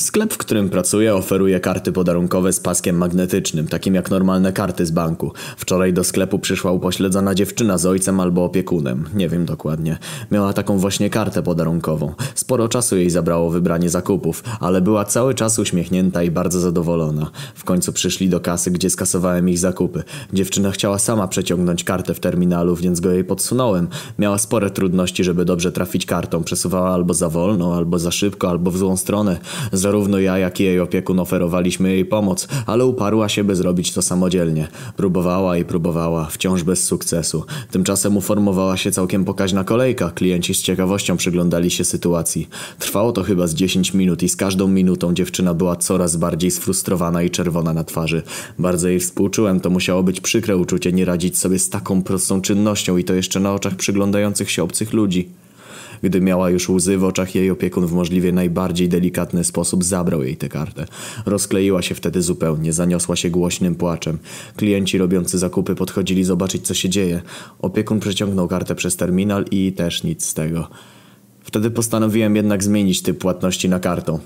Sklep, w którym pracuję, oferuje karty podarunkowe z paskiem magnetycznym, takim jak normalne karty z banku. Wczoraj do sklepu przyszła upośledzona dziewczyna z ojcem albo opiekunem, nie wiem dokładnie. Miała taką właśnie kartę podarunkową. Sporo czasu jej zabrało wybranie zakupów, ale była cały czas uśmiechnięta i bardzo zadowolona. W końcu przyszli do kasy, gdzie skasowałem ich zakupy. Dziewczyna chciała sama przeciągnąć kartę w terminalu, więc go jej podsunąłem. Miała spore trudności, żeby dobrze trafić kartą. Przesuwała albo za wolno, albo za szybko, albo w złą stronę. Zarówno ja, jak i jej opiekun oferowaliśmy jej pomoc, ale uparła się, by zrobić to samodzielnie. Próbowała i próbowała, wciąż bez sukcesu. Tymczasem uformowała się całkiem pokaźna kolejka. Klienci z ciekawością przyglądali się sytuacji. Trwało to chyba z 10 minut i z każdą minutą dziewczyna była coraz bardziej sfrustrowana i czerwona na twarzy. Bardzo jej współczułem, to musiało być przykre uczucie nie radzić sobie z taką prostą czynnością i to jeszcze na oczach przyglądających się obcych ludzi. Gdy miała już łzy w oczach, jej opiekun w możliwie najbardziej delikatny sposób zabrał jej tę kartę. Rozkleiła się wtedy zupełnie, zaniosła się głośnym płaczem. Klienci robiący zakupy podchodzili zobaczyć, co się dzieje. Opiekun przeciągnął kartę przez terminal i też nic z tego. Wtedy postanowiłem jednak zmienić typ płatności na kartą.